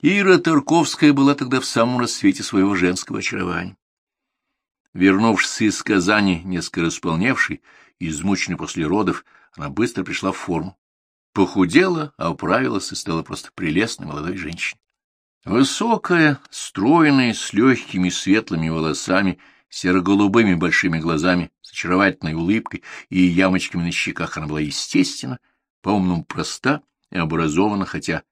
Ира Тарковская была тогда в самом рассвете своего женского очарования. Вернувшись из Казани, несколько располневшей, измученной после родов, она быстро пришла в форму. Похудела, оправилась и стала просто прелестной молодой женщиной. Высокая, стройная, с легкими светлыми волосами, серо-голубыми большими глазами, с очаровательной улыбкой и ямочками на щеках она была естественна, по-умному проста и образована, хотя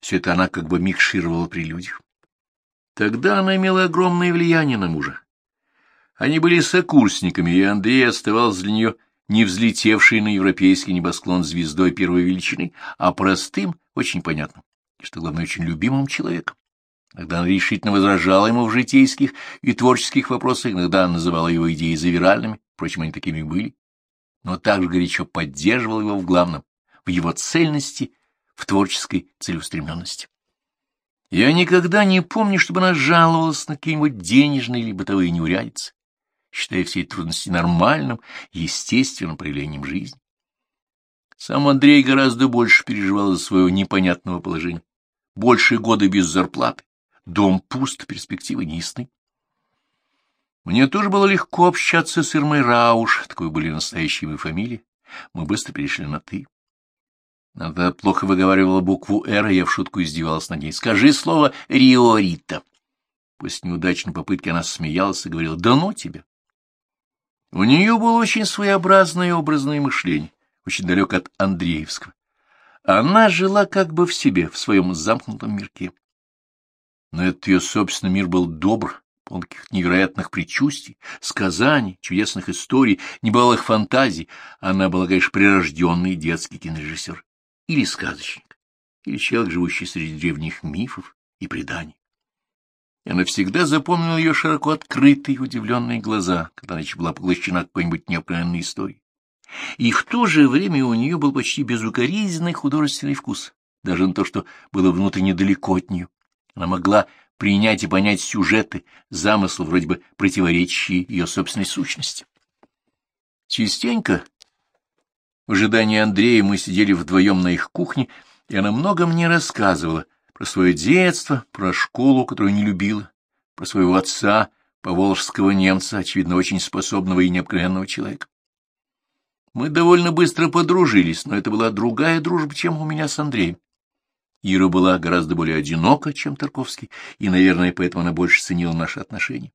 все это она как бы микшировала при людях. Тогда она имела огромное влияние на мужа. Они были сокурсниками, и Андрей оставался для нее не взлетевшей на европейский небосклон звездой первой величины, а простым, очень понятным, и, что главное, очень любимым человеком. Иногда она решительно возражала ему в житейских и творческих вопросах, иногда она называла его идеи завиральными, впрочем, они такими были, но также горячо поддерживала его в главном, в его цельности, в творческой целеустремленности. Я никогда не помню, чтобы она жаловалась на какие-нибудь денежные или бытовые неурядицы считая все эти трудности нормальным, естественным проявлением жизни. Сам Андрей гораздо больше переживал за свое непонятного положения. Больше года без зарплаты, дом пуст, перспективы неясны. Мне тоже было легко общаться с Ирмой Рауш, такой были настоящие мои фамилии. Мы быстро перешли на «ты». Она плохо выговаривала букву «Р», а я в шутку издевалась над ней. «Скажи слово «Риорита». После неудачной попытки она смеялась и говорила «Да ну тебя». У нее было очень своеобразное образное мышление, очень далек от Андреевского. Она жила как бы в себе, в своем замкнутом мирке. Но этот ее собственный мир был добр, полон каких невероятных предчувствий, сказаний, чудесных историй, небывалых фантазий. Она была, конечно, прирожденный детский кинорежиссер или сказочник, или человек, живущий среди древних мифов и преданий. Я навсегда запомнил ее широко открытые удивленные глаза, когда еще была поглощена какой-нибудь неопределенной историей. И в то же время у нее был почти безукоризненный художественный вкус, даже на то, что было внутренне далеко от нее. Она могла принять и понять сюжеты, замыслы, вроде бы противоречащие ее собственной сущности. Частенько, в ожидании Андрея, мы сидели вдвоем на их кухне, и она много мне рассказывала — про свое детство, про школу, которую не любила, про своего отца, поволжского немца, очевидно, очень способного и необыкновенного человека. Мы довольно быстро подружились, но это была другая дружба, чем у меня с Андреем. Ира была гораздо более одинока, чем Тарковский, и, наверное, поэтому она больше ценила наши отношения.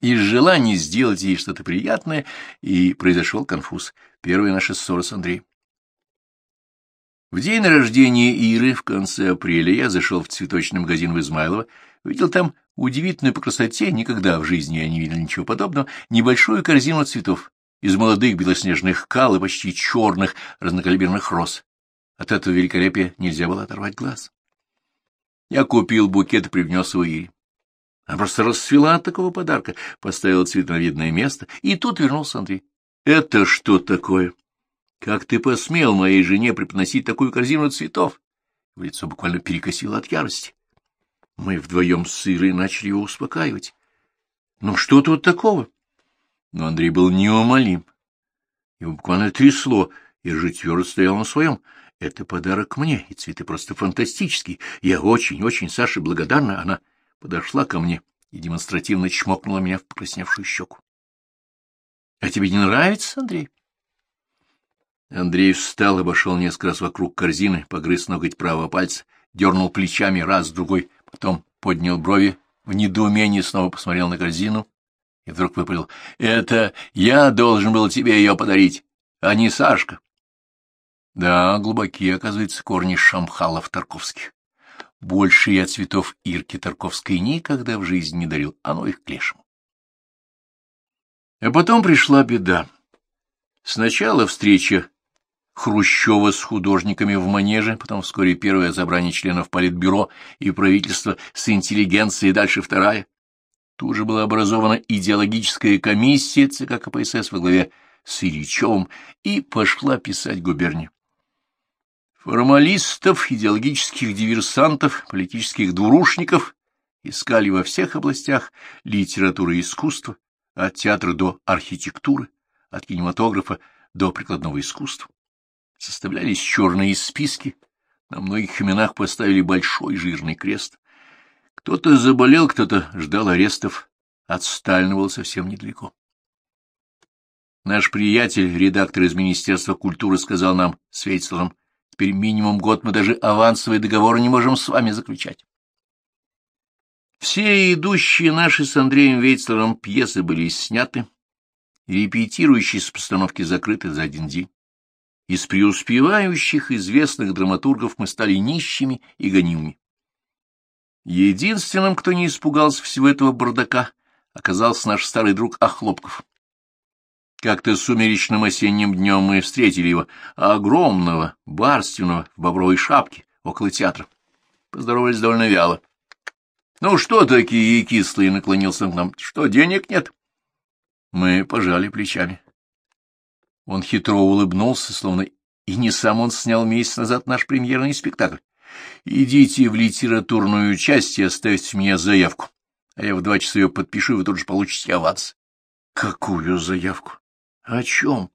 Из желания сделать ей что-то приятное, и произошел конфуз. Первая наша ссора с Андреем. В день рождения Иры в конце апреля я зашел в цветочный магазин в Измайлово, видел там удивительную по красоте, никогда в жизни я не видел ничего подобного, небольшую корзину цветов из молодых белоснежных кал и почти черных разнокалиберных роз. От этого великолепия нельзя было оторвать глаз. Я купил букет и привнес его Ире. Она просто расцвела от такого подарка, поставила цвет на видное место, и тут вернулся Андрей. — Это что такое? Как ты посмел моей жене преподносить такую корзину цветов? В лицо буквально перекосило от ярости. Мы вдвоем с Ирой начали его успокаивать. Ну что тут такого? Но Андрей был неумолим. Его буквально трясло, и же твердо стоял на своем. Это подарок мне, и цветы просто фантастические. Я очень-очень Саше благодарна. Она подошла ко мне и демонстративно чмокнула меня в покрасневшую щеку. — А тебе не нравится, Андрей? — Андрей встал, обошел несколько раз вокруг корзины, погрыз ноготь правого пальца, дернул плечами раз, другой, потом поднял брови, в недоумении снова посмотрел на корзину и вдруг выпалил. — Это я должен был тебе ее подарить, а не Сашка. Да, глубокие, оказывается, корни шамхалов Тарковских. Больше я цветов Ирки Тарковской никогда в жизни не дарил, оно их к лешему. А потом пришла беда. Сначала встреча Хрущева с художниками в манеже, потом вскоре первое собрание членов Политбюро и правительства с интеллигенцией, дальше вторая. Тут же была образована идеологическая комиссия ЦК КПСС во главе с Ильичевым и пошла писать губернию. Формалистов, идеологических диверсантов, политических двурушников искали во всех областях литературы и искусства, от театра до архитектуры, от кинематографа до прикладного искусства составлялись черные списки, На многих именах поставили большой жирный крест. Кто-то заболел, кто-то ждал арестов. От совсем недалеко. Наш приятель, редактор из Министерства культуры, сказал нам с теперь минимум год мы даже авансовые договоры не можем с вами заключать. Все идущие наши с Андреем Вейцлером пьесы были сняты, репетирующие с постановки закрыты за один день. Из преуспевающих известных драматургов мы стали нищими и гонимыми. Единственным, кто не испугался всего этого бардака, оказался наш старый друг Охлопков. Как-то сумеречным осенним днем мы встретили его, огромного, барственного, в бобровой шапке, около театра. Поздоровались довольно вяло. Ну, что такие кислые, наклонился к нам. Что, денег нет? Мы пожали плечами. Он хитро улыбнулся, словно и не сам он снял месяц назад наш премьерный спектакль. Идите в литературную часть и оставьте мне заявку, а я в два часа ее подпишу, и вы тут же получите аванс. Какую заявку? О чем?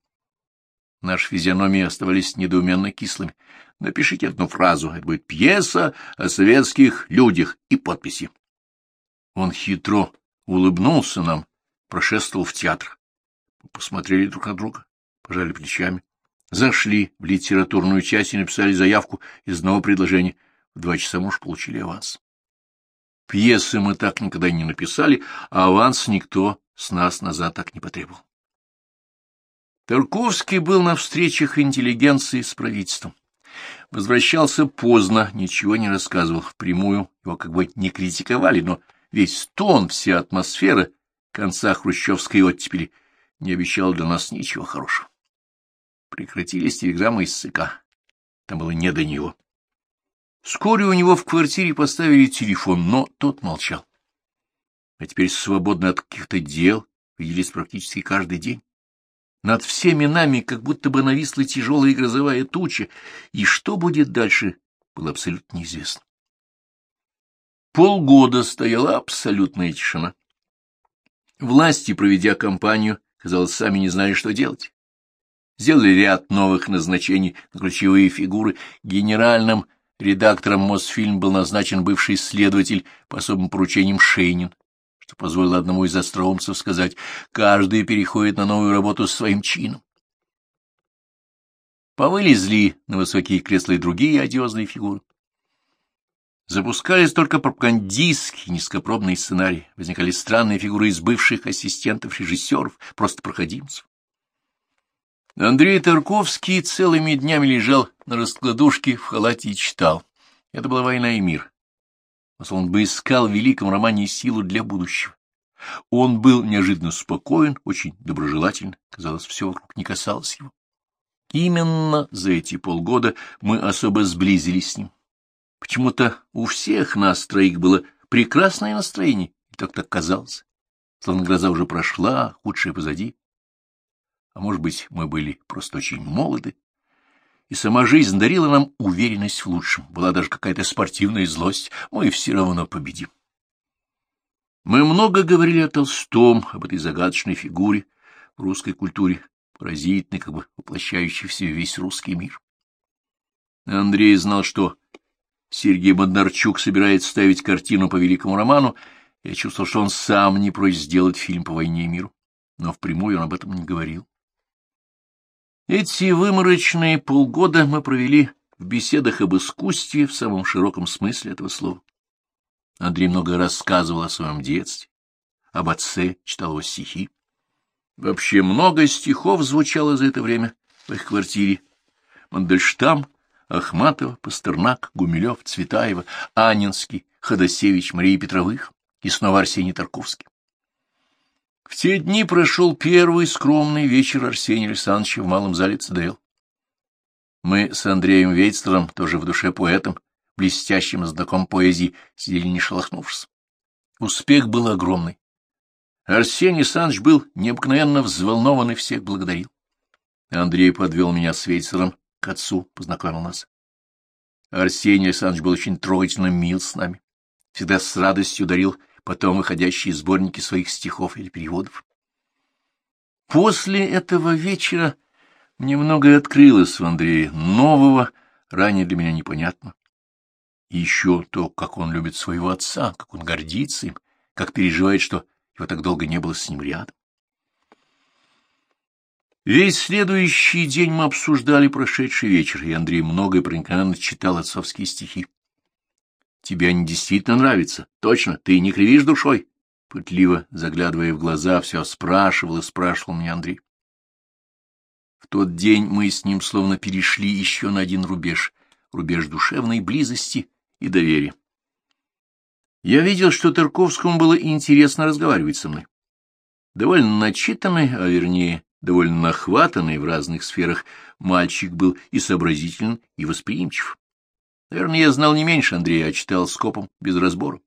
Наши физиономии оставались недоуменно кислыми. Напишите одну фразу. Это будет пьеса о советских людях и подписи. Он хитро улыбнулся нам, прошествовал в театр. Посмотрели друг на друга, пожали плечами. Зашли в литературную часть и написали заявку из одного предложения. В два часа муж получили аванс. Пьесы мы так никогда не написали, а аванс никто с нас назад так не потребовал. Тарковский был на встречах интеллигенции с правительством. Возвращался поздно, ничего не рассказывал. Впрямую его как бы не критиковали, но весь тон, вся атмосфера конца хрущевской оттепели не обещала для нас ничего хорошего. Прекратились телеграммы из ЦК. Там было не до него. Вскоре у него в квартире поставили телефон, но тот молчал. А теперь свободно от каких-то дел виделись практически каждый день. Над всеми нами как будто бы нависла тяжелая грозовая туча, и что будет дальше, было абсолютно неизвестно. Полгода стояла абсолютная тишина. Власти, проведя кампанию, казалось, сами не знали, что делать. Сделали ряд новых назначений на ключевые фигуры. Генеральным редактором Мосфильм был назначен бывший следователь по особым поручениям Шейнин что позволило одному из остроумцев сказать, каждый переходит на новую работу с своим чином. Повылезли на высокие кресла и другие одиозные фигуры. Запускались только пропагандистские низкопробные сценарии, возникали странные фигуры из бывших ассистентов режиссеров, просто проходимцев. Андрей Тарковский целыми днями лежал на раскладушке в халате и читал. Это была «Война и мир», он бы искал в великом романе силу для будущего. Он был неожиданно спокоен, очень доброжелателен, казалось, все вокруг не касалось его. Именно за эти полгода мы особо сблизились с ним. Почему-то у всех нас троих было прекрасное настроение, и так так казалось. Словно гроза уже прошла, худшее позади. А может быть, мы были просто очень молоды, и сама жизнь дарила нам уверенность в лучшем. Была даже какая-то спортивная злость. Мы все равно победим. Мы много говорили о Толстом, об этой загадочной фигуре в русской культуре, поразительной, как бы воплощающей в себе весь русский мир. Андрей знал, что Сергей Бондарчук собирается ставить картину по великому роману. Я чувствовал, что он сам не прочь сделать фильм по войне и миру, но впрямую он об этом не говорил. Эти выморочные полгода мы провели в беседах об искусстве в самом широком смысле этого слова. Андрей много рассказывал о своем детстве, об отце, читал его стихи. Вообще много стихов звучало за это время в их квартире. Мандельштам, Ахматова, Пастернак, Гумилев, Цветаева, Анинский, Ходосевич, Мария Петровых и снова Арсений Тарковский. В те дни прошел первый скромный вечер Арсения Александровича в малом зале ЦДЛ. Мы с Андреем Вейцлером, тоже в душе поэтом, блестящим знаком поэзии, сидели не шелохнувшись. Успех был огромный. Арсений Александрович был необыкновенно взволнован и всех благодарил. Андрей подвел меня с Вейцлером к отцу, познакомил нас. Арсений Александрович был очень трогательно мил с нами, всегда с радостью дарил потом выходящие сборники своих стихов или переводов. После этого вечера мне многое открылось в Андрее, нового, ранее для меня непонятно. Еще то, как он любит своего отца, как он гордится им, как переживает, что его так долго не было с ним рядом. Весь следующий день мы обсуждали прошедший вечер, и Андрей много и проникновенно читал отцовские стихи. Тебе они действительно нравятся. Точно, ты не кривишь душой? Пытливо, заглядывая в глаза, все спрашивал и спрашивал меня Андрей. В тот день мы с ним словно перешли еще на один рубеж, рубеж душевной близости и доверия. Я видел, что Тарковскому было интересно разговаривать со мной. Довольно начитанный, а вернее, довольно нахватанный в разных сферах, мальчик был и сообразителен, и восприимчив. Наверное, я знал не меньше Андрея, а читал скопом без разбора.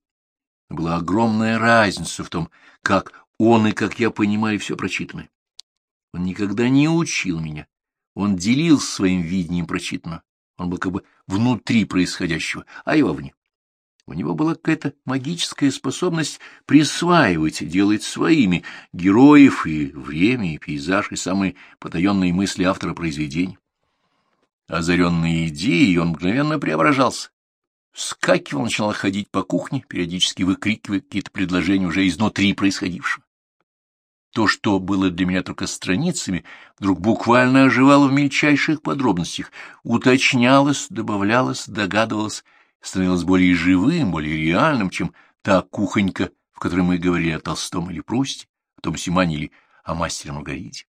Была огромная разница в том, как он и как я понимали все прочитанное. Он никогда не учил меня, он делился своим видением прочитанного. Он был как бы внутри происходящего, а я вовне. У него была какая-то магическая способность присваивать, делать своими героев и время, и пейзаж, и самые потаенные мысли автора произведений. Озаренной идеей он мгновенно преображался. Вскакивал, начинал ходить по кухне, периодически выкрикивая какие-то предложения уже изнутри происходившего. То, что было для меня только страницами, вдруг буквально оживало в мельчайших подробностях, уточнялось, добавлялось, догадывалось, становилось более живым, более реальным, чем та кухонька, в которой мы говорили о Толстом или Прусте, о том Симане или о мастере Маргарите.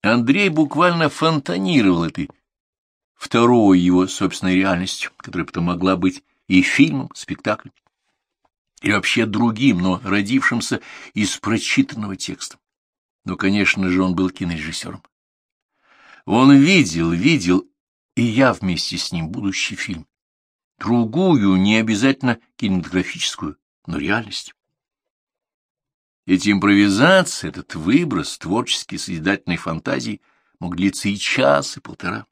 Андрей буквально фонтанировал этой второй его собственной реальностью, которая потом могла быть и фильмом, спектаклем, и вообще другим, но родившимся из прочитанного текста. Но, конечно же, он был кинорежиссером. Он видел, видел, и я вместе с ним будущий фильм. Другую, не обязательно кинематографическую, но реальность. Эти импровизации, этот выброс творческой созидательной фантазии мог длиться и час, и полтора.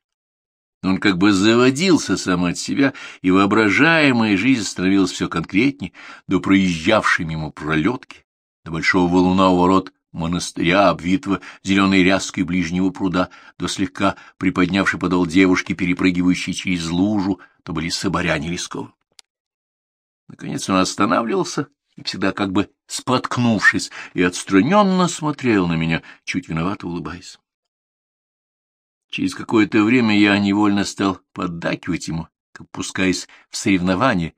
Он как бы заводился сам от себя, и воображаемая жизнь становилась все конкретнее, до проезжавшей мимо пролетки, до большого валуна у ворот монастыря, обвитого зеленой ряской ближнего пруда, до слегка приподнявшей подол девушки, перепрыгивающей через лужу, то были соборяне Лесковы. Наконец он останавливался и всегда как бы споткнувшись, и отстраненно смотрел на меня, чуть виновато улыбаясь. Через какое-то время я невольно стал поддакивать ему, пускаясь в соревнование,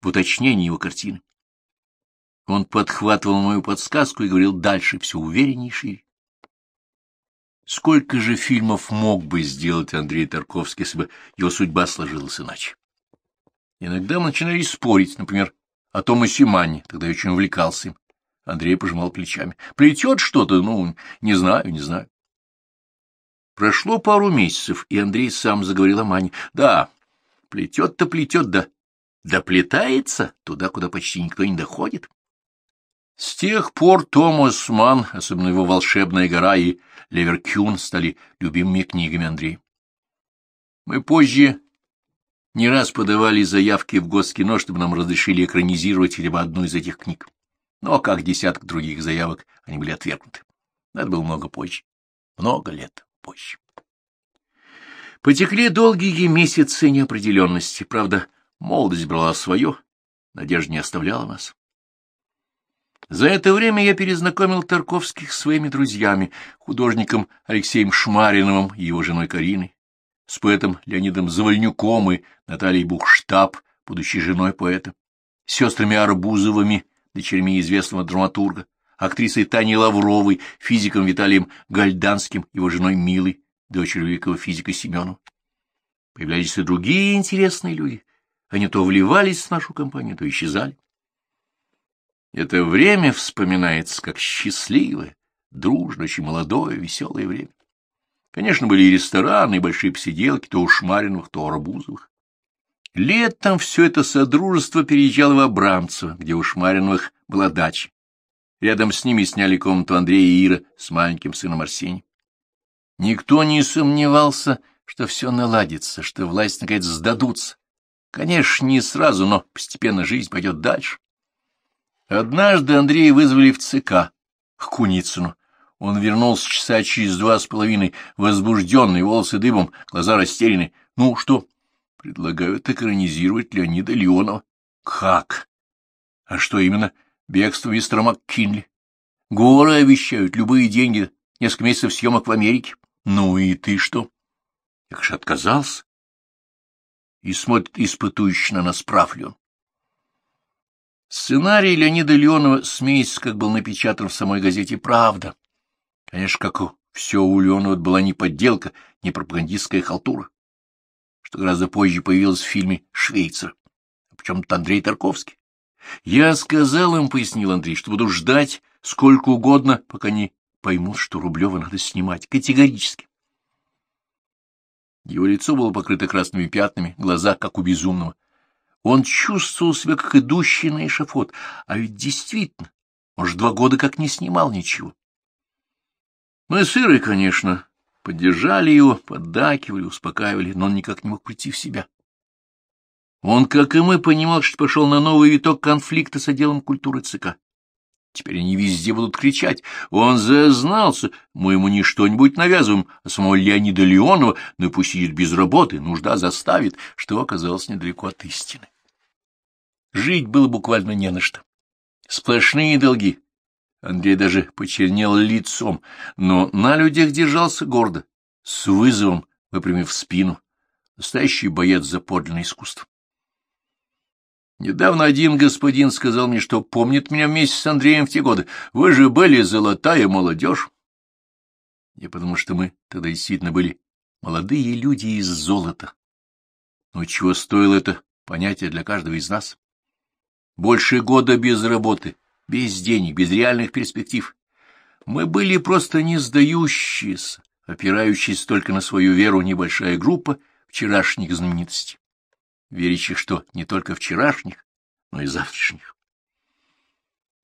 в уточнение его картины. Он подхватывал мою подсказку и говорил дальше, все увереннее и шире. Сколько же фильмов мог бы сделать Андрей Тарковский, если бы его судьба сложилась иначе? Иногда мы начинали спорить, например, о том и Симане, тогда я очень увлекался им. Андрей пожимал плечами. Плетет что-то, ну, не знаю, не знаю. Прошло пару месяцев, и Андрей сам заговорил о Мане. Да, плетет-то плетет, да доплетается туда, куда почти никто не доходит. С тех пор Томас Ман, особенно его «Волшебная гора» и «Леверкюн» стали любимыми книгами Андрея. Мы позже не раз подавали заявки в Госкино, чтобы нам разрешили экранизировать либо одну из этих книг. Но, как десяток других заявок, они были отвергнуты. Это было много позже. Много лет позже. Потекли долгие месяцы неопределенности. Правда, молодость брала свое, надежда не оставляла нас. За это время я перезнакомил Тарковских с своими друзьями, художником Алексеем Шмариновым и его женой Кариной, с поэтом Леонидом Завольнюком и Натальей Бухштаб, будущей женой поэта, сестрами Арбузовыми, дочерьми известного драматурга, актрисой Таней Лавровой, физиком Виталием Гальданским, его женой Милой, дочерью великого физика Семену. Появлялись и другие интересные люди. Они то вливались в нашу компанию, то исчезали. Это время вспоминается как счастливое, дружное, очень молодое, веселое время. Конечно, были и рестораны, и большие посиделки, то у Шмариновых, то у Арбузовых. Летом все это содружество переезжало в Абрамцево, где у Шмариновых была дача. Рядом с ними сняли комнату Андрея и Ира с маленьким сыном Арсением. Никто не сомневался, что все наладится, что власть наконец сдадутся. Конечно, не сразу, но постепенно жизнь пойдет дальше. Однажды Андрея вызвали в ЦК к Куницыну. Он вернулся часа через два с половиной, возбужденный, волосы дыбом, глаза растеряны. Ну, что? Предлагают экранизировать Леонида Леонова. Как? А что именно? Бегство мистера МакКинли. Горы обещают, любые деньги, несколько месяцев съемок в Америке. Ну и ты что? Я же отказался. И смотрит испытующе на нас, прав ли он. Сценарий Леонида Леонова, смеясь, как был напечатан в самой газете «Правда». Конечно, как у все у Леонова была не подделка, не пропагандистская халтура, что гораздо позже появилось в фильме «Швейцар», причем-то Андрей Тарковский. Я сказал им, — пояснил Андрей, — что буду ждать сколько угодно, пока не поймут, что Рублева надо снимать. Категорически. Его лицо было покрыто красными пятнами, глаза, как у безумного. Он чувствовал себя, как идущий на эшафот, а ведь действительно, может, два года как не снимал ничего. Мы с Ирой, конечно, поддержали его, поддакивали, успокаивали, но он никак не мог прийти в себя. Он, как и мы, понимал, что пошел на новый виток конфликта с отделом культуры ЦК. Теперь они везде будут кричать. Он зазнался, мы ему не что-нибудь навязываем, а самого Леонида Леонова, ну и пусть сидит без работы, нужда заставит, что оказалось недалеко от истины. Жить было буквально не на что. Сплошные долги. Андрей даже почернел лицом, но на людях держался гордо, с вызовом, выпрямив спину. Настоящий боец за подлинное искусство. Недавно один господин сказал мне, что помнит меня вместе с Андреем в те годы. Вы же были золотая молодежь. Я потому что мы тогда действительно были молодые люди из золота. Но чего стоило это понятие для каждого из нас? Больше года без работы, без денег, без реальных перспектив. Мы были просто не сдающиеся, опирающиеся только на свою веру небольшая группа вчерашних знаменитостей верящих, что не только вчерашних, но и завтрашних.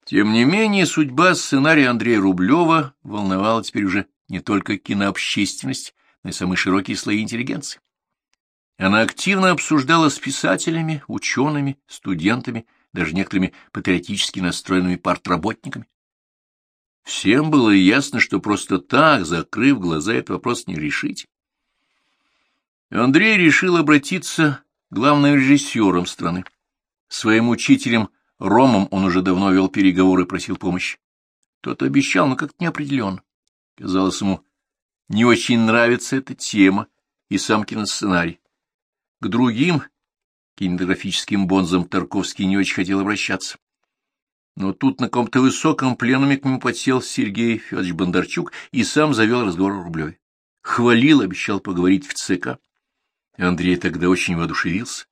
Тем не менее, судьба сценария Андрея Рублева волновала теперь уже не только кинообщественность, но и самые широкие слои интеллигенции. Она активно обсуждала с писателями, учеными, студентами, даже некоторыми патриотически настроенными партработниками. Всем было ясно, что просто так, закрыв глаза, этот вопрос не решить. Андрей решил обратиться главным режиссером страны. Своим учителем Ромом он уже давно вел переговоры и просил помощи. Тот обещал, но как-то неопределенно. Казалось ему, не очень нравится эта тема и сам киносценарий. К другим кинематографическим бонзам Тарковский не очень хотел обращаться. Но тут на каком-то высоком пленуме к нему подсел Сергей Федорович Бондарчук и сам завел разговор о Рублеве. Хвалил, обещал поговорить в ЦК. Андрей тогда очень воодушевился.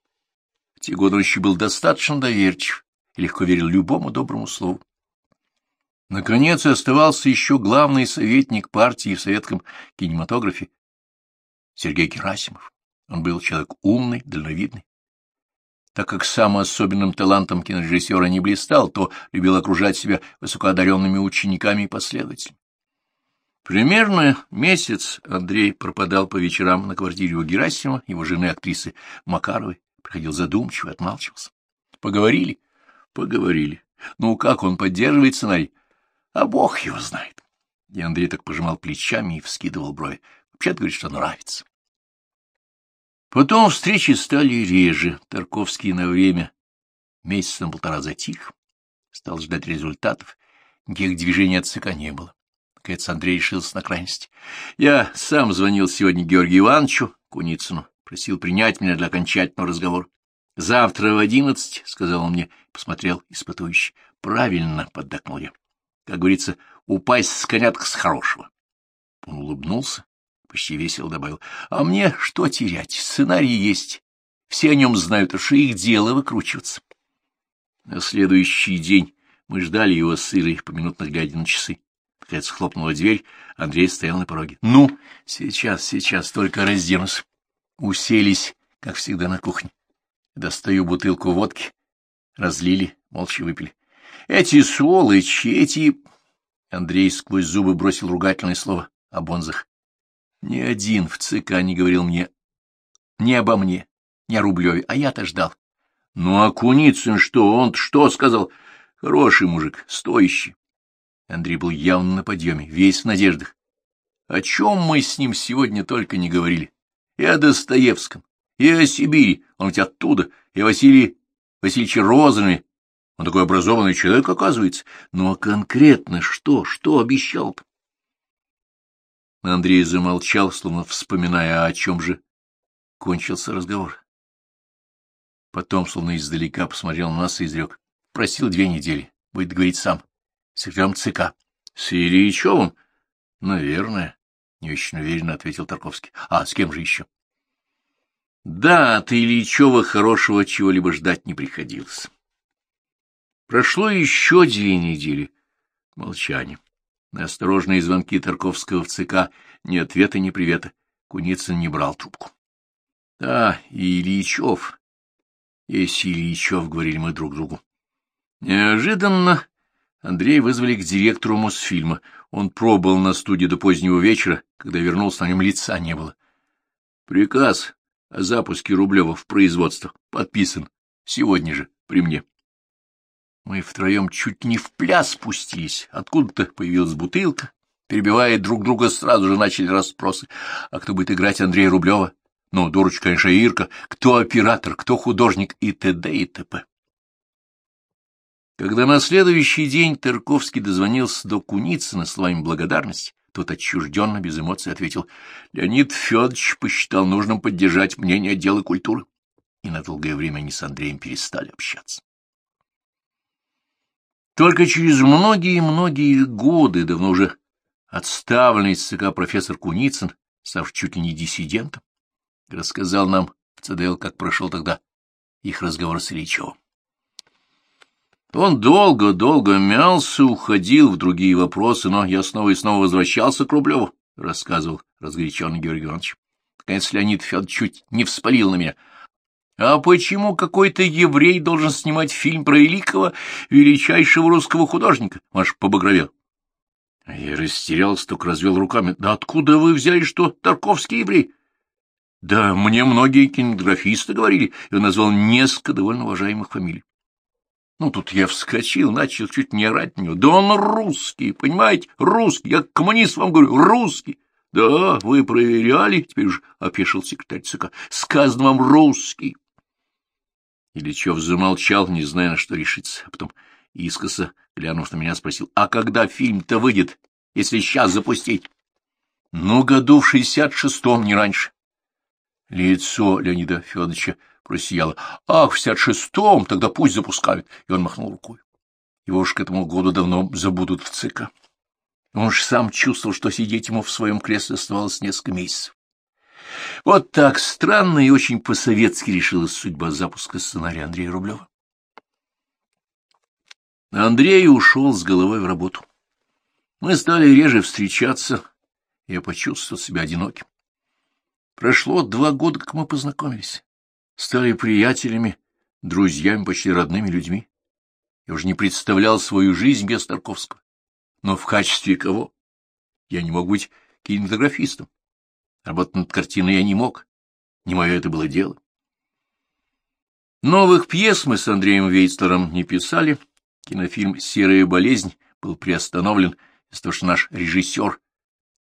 В те годы он еще был достаточно доверчив и легко верил любому доброму слову. Наконец оставался еще главный советник партии в советском кинематографе Сергей Герасимов. Он был человек умный, дальновидный. Так как самым особенным талантом кинорежиссера не блистал, то любил окружать себя высокоодаренными учениками и последователями. Примерно месяц Андрей пропадал по вечерам на квартире у Герасимова, его жены актрисы Макаровой, приходил задумчиво, отмалчивался. Поговорили? Поговорили. Ну, как он поддерживает сценарий? А бог его знает. И Андрей так пожимал плечами и вскидывал брови. Вообще-то говорит, что нравится. Потом встречи стали реже. Тарковский на время месяца на полтора затих, стал ждать результатов, никаких движений от ЦК не было. Наконец Андрей решился на крайность. Я сам звонил сегодня Георгию Ивановичу Куницыну, просил принять меня для окончательного разговора. Завтра в одиннадцать, — сказал он мне, посмотрел испытующе. Правильно, — поддакнул я. Как говорится, упасть с конятка с хорошего. Он улыбнулся, почти весело добавил. А мне что терять? Сценарий есть. Все о нем знают, уж их дело выкручиваться. На следующий день мы ждали его с Ирой, поминутно глядя на часы. Наконец хлопнула дверь, Андрей стоял на пороге. — Ну, сейчас, сейчас, только разденусь. Уселись, как всегда, на кухне. Достаю бутылку водки. Разлили, молча выпили. — Эти сволочи, эти... Андрей сквозь зубы бросил ругательное слово о бонзах. Ни один в ЦК не говорил мне ни обо мне, ни о Рублеве, а я-то ждал. Ну, а Куницын что, он что сказал? Хороший мужик, стоящий. Андрей был явно на подъеме, весь в надеждах. О чем мы с ним сегодня только не говорили. И о Достоевском, И о Сибири, он ведь оттуда, и Василий Васильевич Розовый, он такой образованный человек, оказывается. Ну а конкретно что, что обещал-то? Андрей замолчал, словно вспоминая, о чем же кончился разговор. Потом, словно издалека, посмотрел на нас и изрек. Просил две недели. Будет говорить сам. Секретарем ЦК. С Ильичевым? Наверное. Не очень уверенно ответил Тарковский. А с кем же еще? Да, от Ильичева хорошего чего-либо ждать не приходилось. Прошло еще две недели. Молчание. На осторожные звонки Тарковского в ЦК ни ответа, ни привета. Куницын не брал трубку. Да, и Ильичев. Есть Ильичев, говорили мы друг другу. Неожиданно Андрей вызвали к директору Мосфильма. Он пробыл на студии до позднего вечера, когда вернулся, на нем лица не было. Приказ о запуске Рублева в производство подписан сегодня же при мне. Мы втроем чуть не в пляс спустились. Откуда-то появилась бутылка. Перебивая друг друга, сразу же начали расспросы. А кто будет играть Андрея Рублева? Ну, дурочка, конечно, Ирка. Кто оператор, кто художник и т.д. и т.п. Когда на следующий день Тарковский дозвонился до Куницына словами благодарности, тот отчужденно, без эмоций ответил, Леонид Федорович посчитал нужным поддержать мнение отдела культуры. И на долгое время они с Андреем перестали общаться. Только через многие-многие годы, давно уже отставленный из ЦК профессор Куницын, став чуть ли не диссидентом, рассказал нам в ЦДЛ, как прошел тогда их разговор с Ильичевым. Он долго-долго мялся, уходил в другие вопросы, но я снова и снова возвращался к Рублеву, — рассказывал разгоряченный Георгий Иванович. Наконец Леонид Федорович чуть не вспалил на меня. А почему какой-то еврей должен снимать фильм про великого, величайшего русского художника? Маш побагровел. Я растерялся, только развел руками. Да откуда вы взяли, что Тарковский еврей? Да мне многие кинематографисты говорили, и он назвал несколько довольно уважаемых фамилий. Ну, тут я вскочил, начал чуть не орать на него. Да он русский, понимаете, русский. Я коммунист вам говорю, русский. Да, вы проверяли, теперь уж опешил секретарь ЦК. Сказано вам русский. Ильичев замолчал, не зная, на что решиться. А потом, искоса, глянув на меня, спросил, а когда фильм-то выйдет, если сейчас запустить? Ну, году в шестьдесят шестом, не раньше. Лицо Леонида Федоровича просияло. «Ах, в шестьдесят шестом, тогда пусть запускают!» И он махнул рукой. Его уж к этому году давно забудут в ЦК. Он уж сам чувствовал, что сидеть ему в своем кресле оставалось несколько месяцев. Вот так странно и очень по-советски решилась судьба запуска сценария Андрея Рублева. Андрей ушел с головой в работу. Мы стали реже встречаться, и я почувствовал себя одиноким. Прошло два года, как мы познакомились, стали приятелями, друзьями, почти родными людьми. Я уже не представлял свою жизнь без Тарковского. Но в качестве кого? Я не мог быть кинематографистом. Работать над картиной я не мог. Не мое это было дело. Новых пьес мы с Андреем Вейцлером не писали. Кинофильм «Серая болезнь» был приостановлен из-за того, что наш режиссер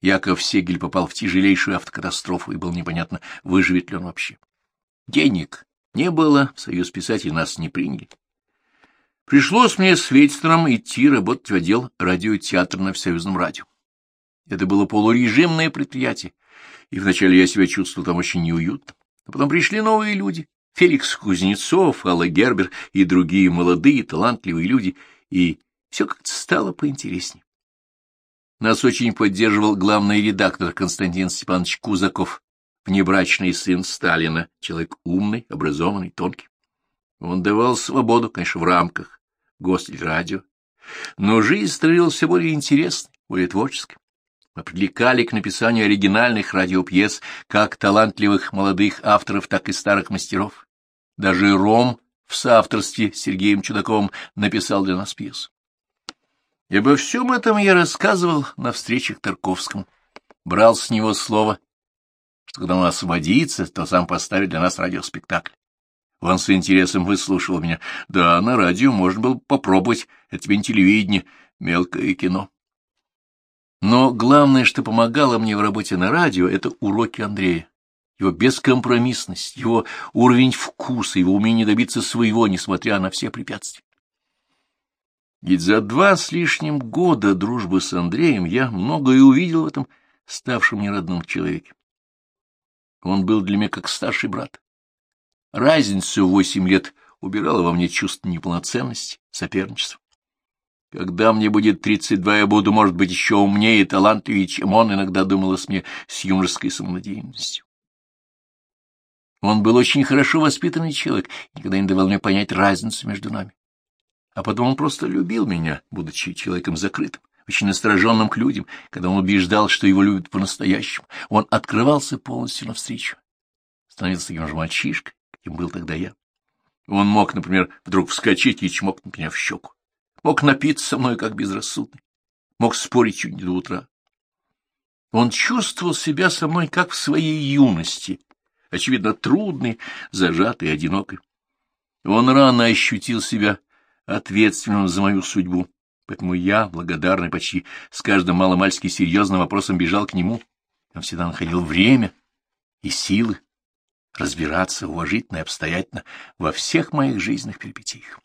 Яков Сегель попал в тяжелейшую автокатастрофу, и было непонятно, выживет ли он вообще. Денег не было, в союз писателей нас не приняли. Пришлось мне с Вейцтером идти работать в отдел радиотеатра на Всесоюзном радио. Это было полурежимное предприятие, и вначале я себя чувствовал там очень неуютно. А потом пришли новые люди. Феликс Кузнецов, Алла Гербер и другие молодые, талантливые люди, и все как-то стало поинтереснее. Нас очень поддерживал главный редактор Константин Степанович Кузаков, внебрачный сын Сталина, человек умный, образованный, тонкий. Он давал свободу, конечно, в рамках гостель-радио, но жизнь становилась все более интересной, более творческой. Мы привлекали к написанию оригинальных радиопьес как талантливых молодых авторов, так и старых мастеров. Даже Ром в соавторстве с Сергеем Чудаковым написал для нас пьесу. И обо всем этом я рассказывал на встречах Тарковскому. Брал с него слово, что когда он освободится, то сам поставит для нас радиоспектакль. Он с интересом выслушивал меня. Да, на радио можно было попробовать, это тебе не телевидение, мелкое кино. Но главное, что помогало мне в работе на радио, это уроки Андрея. его бескомпромиссность, его уровень вкуса, его умение добиться своего, несмотря на все препятствия. Ведь за два с лишним года дружбы с Андреем я многое увидел в этом ставшем мне родном человеке. Он был для меня как старший брат. Разница в восемь лет убирала во мне чувство неполноценности, соперничества. Когда мне будет тридцать два, я буду, может быть, еще умнее и талантливее, чем он, иногда думалось мне с юношеской самонадеянностью. Он был очень хорошо воспитанный человек, никогда не давал мне понять разницу между нами. А потом он просто любил меня, будучи человеком закрытым, очень настороженным к людям, когда он убеждал, что его любят по-настоящему. Он открывался полностью навстречу. Становился таким же мальчишкой, каким был тогда я. Он мог, например, вдруг вскочить и чмокнуть меня в щеку. Мог напиться со мной, как безрассудный. Мог спорить чуть не до утра. Он чувствовал себя со мной, как в своей юности, очевидно, трудный, зажатый, одинокий. Он рано ощутил себя ответственным за мою судьбу, поэтому я, благодарный почти с каждым маломальски серьезным вопросом, бежал к нему. Он всегда находил время и силы разбираться уважительно и обстоятельно во всех моих жизненных перипетиях.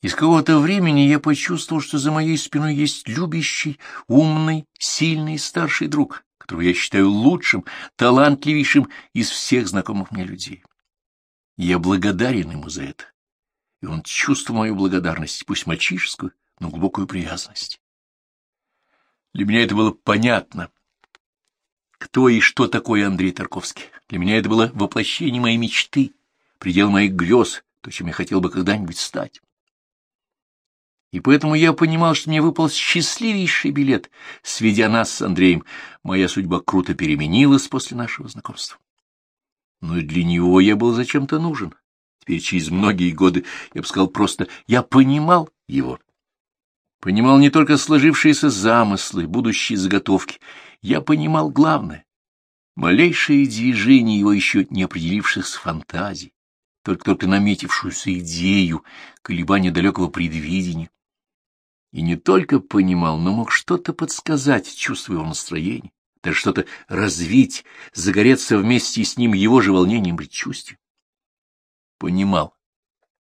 Из какого-то времени я почувствовал, что за моей спиной есть любящий, умный, сильный старший друг, которого я считаю лучшим, талантливейшим из всех знакомых мне людей. Я благодарен ему за это, и он чувствовал мою благодарность, пусть мальчишескую, но глубокую привязанность. Для меня это было понятно, кто и что такое Андрей Тарковский. Для меня это было воплощение моей мечты, предел моих грез, то, чем я хотел бы когда-нибудь стать. И поэтому я понимал, что мне выпал счастливейший билет, сведя нас с Андреем. Моя судьба круто переменилась после нашего знакомства. Но и для него я был зачем-то нужен. Теперь через многие годы я бы сказал просто «я понимал его». Понимал не только сложившиеся замыслы, будущие заготовки. Я понимал главное — малейшие движения его еще не определившихся фантазий, только-только наметившуюся идею, колебания далекого предвидения. И не только понимал, но мог что-то подсказать, чувствуя его настроение, даже что-то развить, загореться вместе с ним его же волнением предчувствием понимал,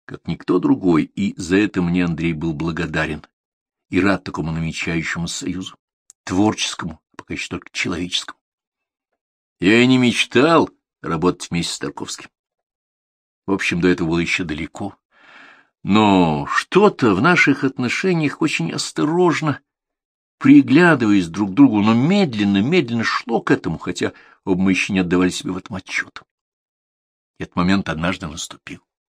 как никто другой, и за это мне Андрей был благодарен и рад такому намечающему союзу, творческому, пока еще только человеческому. Я и не мечтал работать вместе с Тарковским. В общем, до этого было еще далеко. Но что-то в наших отношениях очень осторожно, приглядываясь друг к другу, но медленно, медленно шло к этому, хотя оба мы еще не отдавали себе в этом отчет. Этот момент однажды наступил.